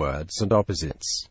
words and opposites.